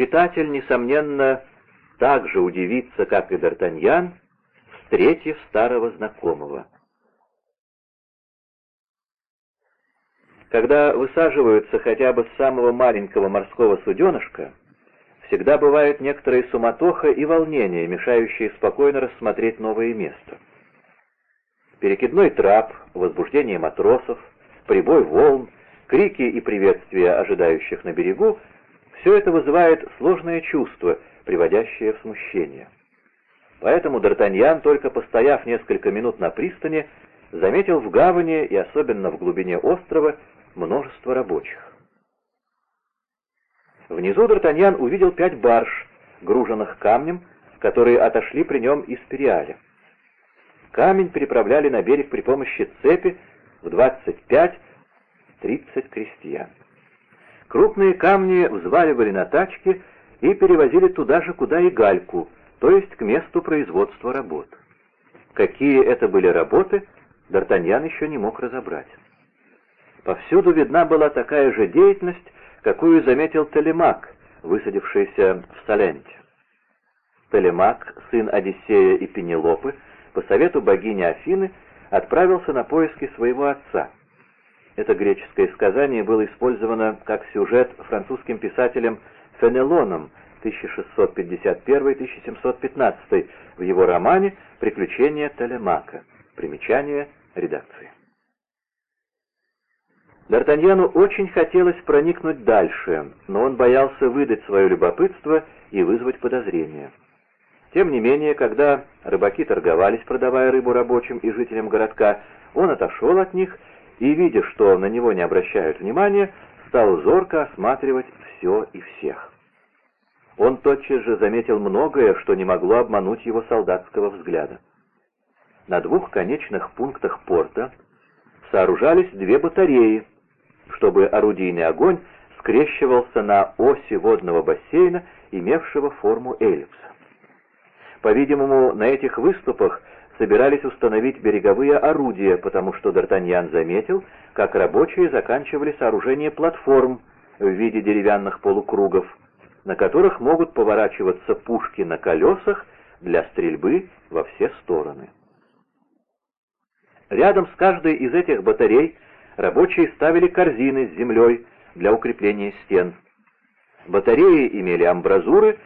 читатель, несомненно, так же удивится, как и Д'Артаньян, встретив старого знакомого. Когда высаживаются хотя бы с самого маленького морского суденышка, всегда бывает некоторая суматоха и волнение, мешающие спокойно рассмотреть новое место. Перекидной трап, возбуждение матросов, прибой волн, крики и приветствия ожидающих на берегу — все это вызывает сложное чувство, приводящее в смущение. Поэтому Д'Артаньян, только постояв несколько минут на пристани, заметил в гавани и особенно в глубине острова множество рабочих. Внизу Д'Артаньян увидел пять барж, груженных камнем, которые отошли при нем из Периаля. Камень переправляли на берег при помощи цепи в 25-30 крестьян. Крупные камни взваливали на тачки и перевозили туда же, куда и гальку, то есть к месту производства работ. Какие это были работы, Д'Артаньян еще не мог разобрать. Повсюду видна была такая же деятельность, какую заметил Телемак, высадившийся в Соленте. Телемак, сын Одиссея и Пенелопы, по совету богини Афины, отправился на поиски своего отца. Это греческое сказание было использовано как сюжет французским писателем Фенелоном 1651-1715 в его романе «Приключения Телемака». Примечание редакции. Д'Артаньяну очень хотелось проникнуть дальше, но он боялся выдать свое любопытство и вызвать подозрения. Тем не менее, когда рыбаки торговались, продавая рыбу рабочим и жителям городка, он отошел от них и, видя, что на него не обращают внимания, стал зорко осматривать все и всех. Он тотчас же заметил многое, что не могло обмануть его солдатского взгляда. На двух конечных пунктах порта сооружались две батареи, чтобы орудийный огонь скрещивался на оси водного бассейна, имевшего форму эллипса. По-видимому, на этих выступах собирались установить береговые орудия, потому что Д'Артаньян заметил, как рабочие заканчивали сооружение платформ в виде деревянных полукругов, на которых могут поворачиваться пушки на колесах для стрельбы во все стороны. Рядом с каждой из этих батарей рабочие ставили корзины с землей для укрепления стен. Батареи имели амбразуры,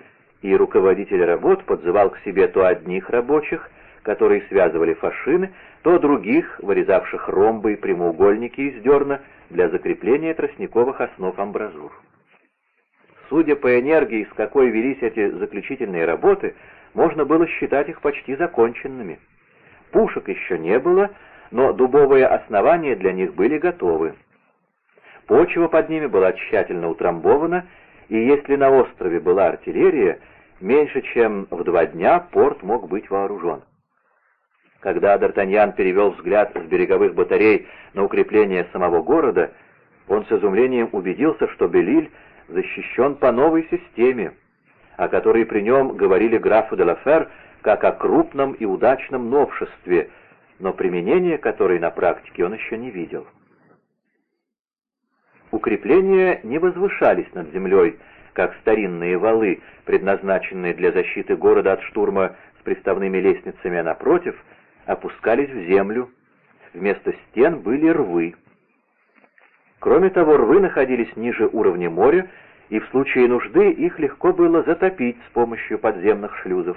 и руководитель работ подзывал к себе то одних рабочих, которые связывали фашины, то других, вырезавших ромбы и прямоугольники из дерна для закрепления тростниковых основ амбразур. Судя по энергии, с какой велись эти заключительные работы, можно было считать их почти законченными. Пушек еще не было, но дубовые основания для них были готовы. Почва под ними была тщательно утрамбована, и если на острове была артиллерия, меньше чем в два дня порт мог быть вооружен. Когда Д'Артаньян перевел взгляд с береговых батарей на укрепление самого города, он с изумлением убедился, что Белиль защищен по новой системе, о которой при нем говорили графу де Лафер как о крупном и удачном новшестве — но применение которой на практике он еще не видел. Укрепления не возвышались над землей, как старинные валы, предназначенные для защиты города от штурма с приставными лестницами, а напротив, опускались в землю. Вместо стен были рвы. Кроме того, рвы находились ниже уровня моря, и в случае нужды их легко было затопить с помощью подземных шлюзов.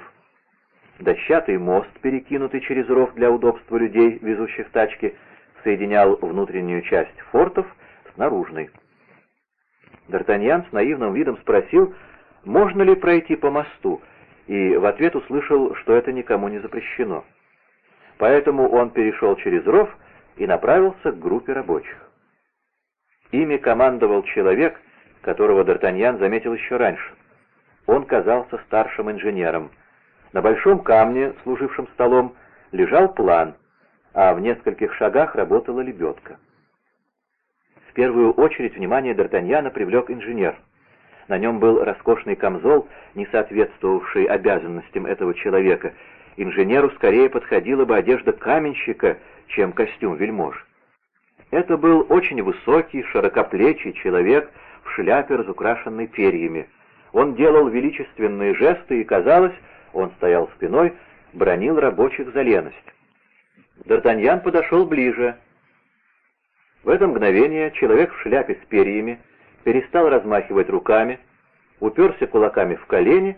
Дощатый мост, перекинутый через ров для удобства людей, везущих тачки, соединял внутреннюю часть фортов с наружной. Д'Артаньян с наивным видом спросил, можно ли пройти по мосту, и в ответ услышал, что это никому не запрещено. Поэтому он перешел через ров и направился к группе рабочих. Ими командовал человек, которого Д'Артаньян заметил еще раньше. Он казался старшим инженером — на большом камне, служившем столом, лежал план, а в нескольких шагах работала лебедка. В первую очередь внимание Д'Артаньяна привлек инженер. На нем был роскошный камзол, не соответствовавший обязанностям этого человека. Инженеру скорее подходила бы одежда каменщика, чем костюм вельмож. Это был очень высокий, широкоплечий человек в шляпе, разукрашенной перьями. Он делал величественные жесты, и, казалось, он стоял спиной, бронил рабочих за леность. Д'Артаньян подошел ближе. В это мгновение человек в шляпе с перьями перестал размахивать руками, уперся кулаками в колени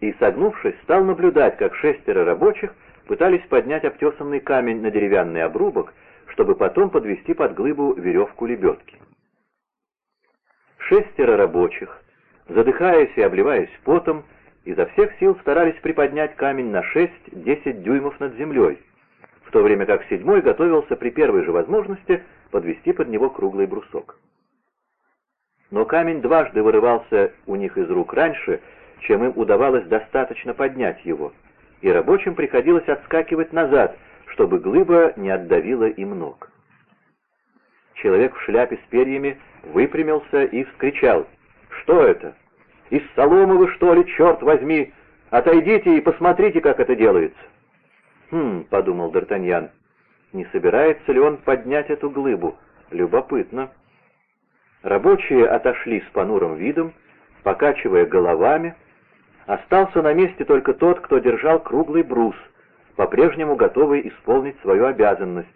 и, согнувшись, стал наблюдать, как шестеро рабочих пытались поднять обтесанный камень на деревянный обрубок, чтобы потом подвести под глыбу веревку лебедки. Шестеро рабочих, задыхаясь и обливаясь потом, изо всех сил старались приподнять камень на 6-10 дюймов над землей, в то время как седьмой готовился при первой же возможности подвести под него круглый брусок. Но камень дважды вырывался у них из рук раньше, чем им удавалось достаточно поднять его, и рабочим приходилось отскакивать назад, чтобы глыба не отдавила им ног. Человек в шляпе с перьями выпрямился и вскричал. «Что это? Из соломы вы, что ли, черт возьми? Отойдите и посмотрите, как это делается!» «Хм», — подумал Д'Артаньян, — «не собирается ли он поднять эту глыбу? Любопытно». Рабочие отошли с понурым видом, покачивая головами. Остался на месте только тот, кто держал круглый брус, по-прежнему готовый исполнить свою обязанность.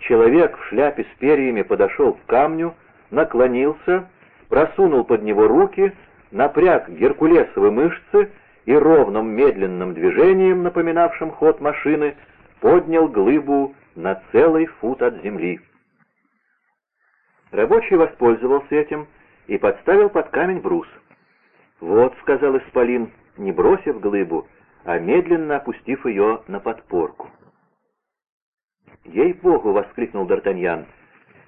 Человек в шляпе с перьями подошел к камню, наклонился, просунул под него руки, напряг геркулесовые мышцы и ровным медленным движением, напоминавшим ход машины, поднял глыбу на целый фут от земли. Рабочий воспользовался этим и подставил под камень брус. «Вот», — сказал Исполин, не бросив глыбу, а медленно опустив ее на подпорку. «Ей-богу!» — воскликнул Д'Артаньян.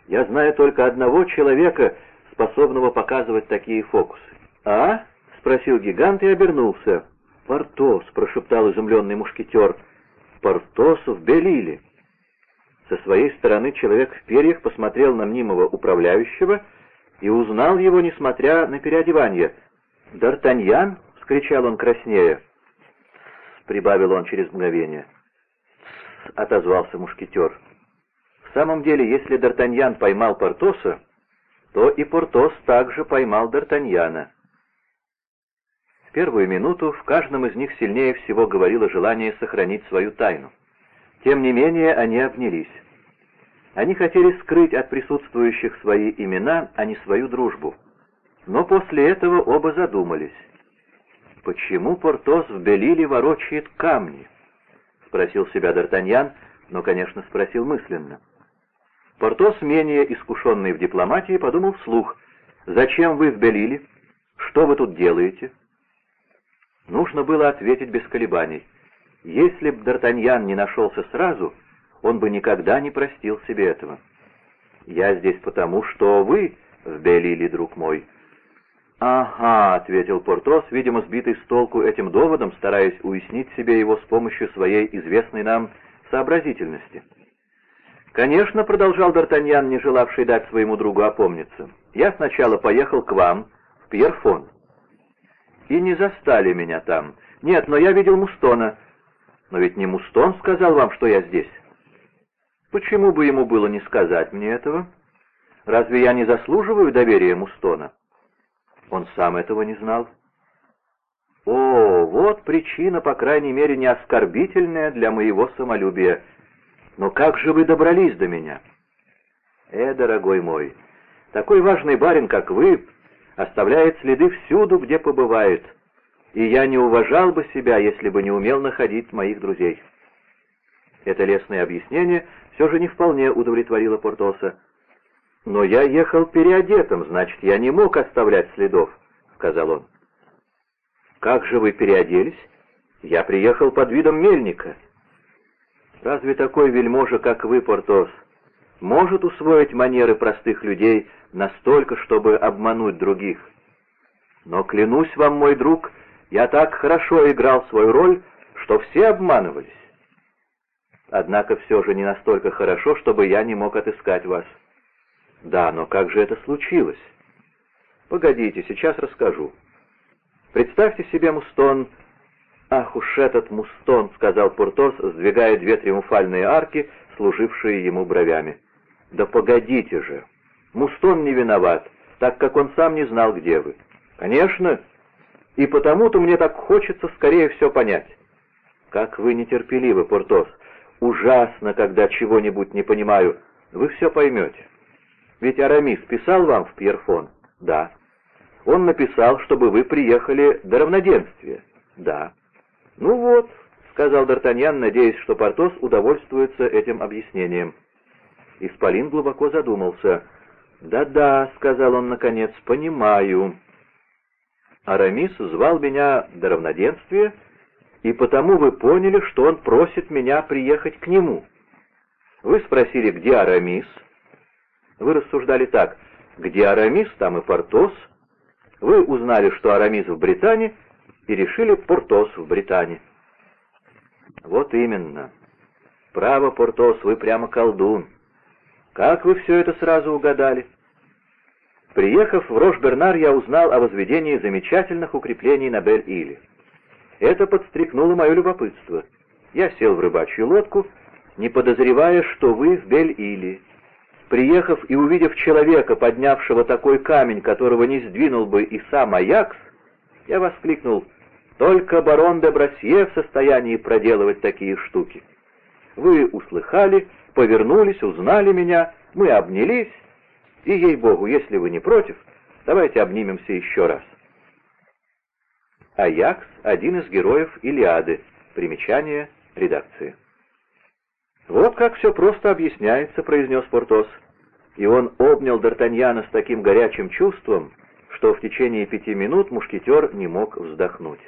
«Я знаю только одного человека, способного показывать такие фокусы». «А?» — спросил гигант и обернулся. «Портос!» — прошептал изумленный мушкетер. «Портос в Белиле!» Со своей стороны человек в перьях посмотрел на мнимого управляющего и узнал его, несмотря на переодевание. «Д'Артаньян!» — вскричал он краснея. Прибавил он через мгновение. — отозвался мушкетер. «В самом деле, если Д'Артаньян поймал Портоса, то и Портос также поймал Д'Артаньяна». В первую минуту в каждом из них сильнее всего говорило желание сохранить свою тайну. Тем не менее, они обнялись. Они хотели скрыть от присутствующих свои имена, а не свою дружбу. Но после этого оба задумались. Почему Портос в Белиле ворочает камни? — спросил себя Д'Артаньян, но, конечно, спросил мысленно. Портос, менее искушенный в дипломатии, подумал вслух. «Зачем вы в Белиле? Что вы тут делаете?» Нужно было ответить без колебаний. Если б Д'Артаньян не нашелся сразу, он бы никогда не простил себе этого. «Я здесь потому, что вы в Белиле, друг мой». «Ага», — ответил Портос, видимо, сбитый с толку этим доводом, стараясь уяснить себе его с помощью своей известной нам сообразительности. «Конечно», — продолжал Д'Артаньян, не желавший дать своему другу опомниться, — «я сначала поехал к вам, в Пьерфон. И не застали меня там. Нет, но я видел Мустона. Но ведь не Мустон сказал вам, что я здесь. Почему бы ему было не сказать мне этого? Разве я не заслуживаю доверия Мустона?» Он сам этого не знал. О, вот причина, по крайней мере, не оскорбительная для моего самолюбия. Но как же вы добрались до меня? Э, дорогой мой, такой важный барин, как вы, оставляет следы всюду, где побывает, и я не уважал бы себя, если бы не умел находить моих друзей. Это лестное объяснение все же не вполне удовлетворило Портоса. «Но я ехал переодетым, значит, я не мог оставлять следов», — сказал он. «Как же вы переоделись? Я приехал под видом мельника». «Разве такой вельможа, как вы, Портос, может усвоить манеры простых людей настолько, чтобы обмануть других? Но клянусь вам, мой друг, я так хорошо играл свою роль, что все обманывались. Однако все же не настолько хорошо, чтобы я не мог отыскать вас». Да, но как же это случилось? Погодите, сейчас расскажу. Представьте себе Мустон... Ах уж этот Мустон, сказал Пуртос, сдвигая две триумфальные арки, служившие ему бровями. Да погодите же. Мустон не виноват, так как он сам не знал, где вы. «Конечно, и потому-то мне так хочется скорее все понять». «Как вы нетерпеливы, Портос! Ужасно, когда чего-нибудь не понимаю. Вы все поймете. Ведь Арамис писал вам в Пьерфон?» «Да». «Он написал, чтобы вы приехали до равноденствия?» «Да». «Ну вот», — сказал Д'Артаньян, надеясь, что Портос удовольствуется этим объяснением. Исполин глубоко задумался. «Да-да», — сказал он наконец, — «понимаю». Арамис звал меня до равноденствия, и потому вы поняли, что он просит меня приехать к нему. Вы спросили, где Арамис? Вы рассуждали так, где Арамис, там и Портос. Вы узнали, что Арамис в Британии, и решили Портос в Британии. Вот именно. Право, Портос, вы прямо колдун. Как вы все это сразу угадали? Приехав в Рош-Бернар, я узнал о возведении замечательных укреплений на Бель-Иле. Это подстрекнуло мое любопытство. Я сел в рыбачью лодку, не подозревая, что вы в Бель-Иле. Приехав и увидев человека, поднявшего такой камень, которого не сдвинул бы и сам Аякс, я воскликнул «Только барон де Брасье в состоянии проделывать такие штуки». Вы услыхали, повернулись, узнали меня, мы обнялись, и, ей-богу, если вы не против, давайте обнимемся еще раз. Аякс — один из героев Илиады. Примечание редакции. «Вот как все просто объясняется», — произнес Портос. И он обнял Д'Артаньяна с таким горячим чувством, что в течение пяти минут мушкетер не мог вздохнуть.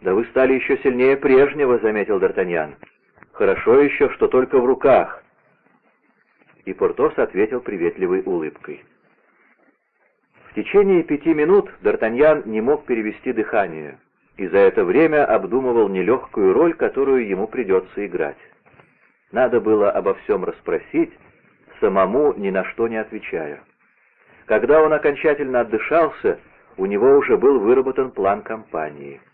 «Да вы стали еще сильнее прежнего», — заметил Д'Артаньян. «Хорошо еще, что только в руках». И Портос ответил приветливой улыбкой. В течение пяти минут Д'Артаньян не мог перевести дыхание, и за это время обдумывал нелегкую роль, которую ему придется играть. Надо было обо всем расспросить, самому ни на что не отвечая. Когда он окончательно отдышался, у него уже был выработан план кампании —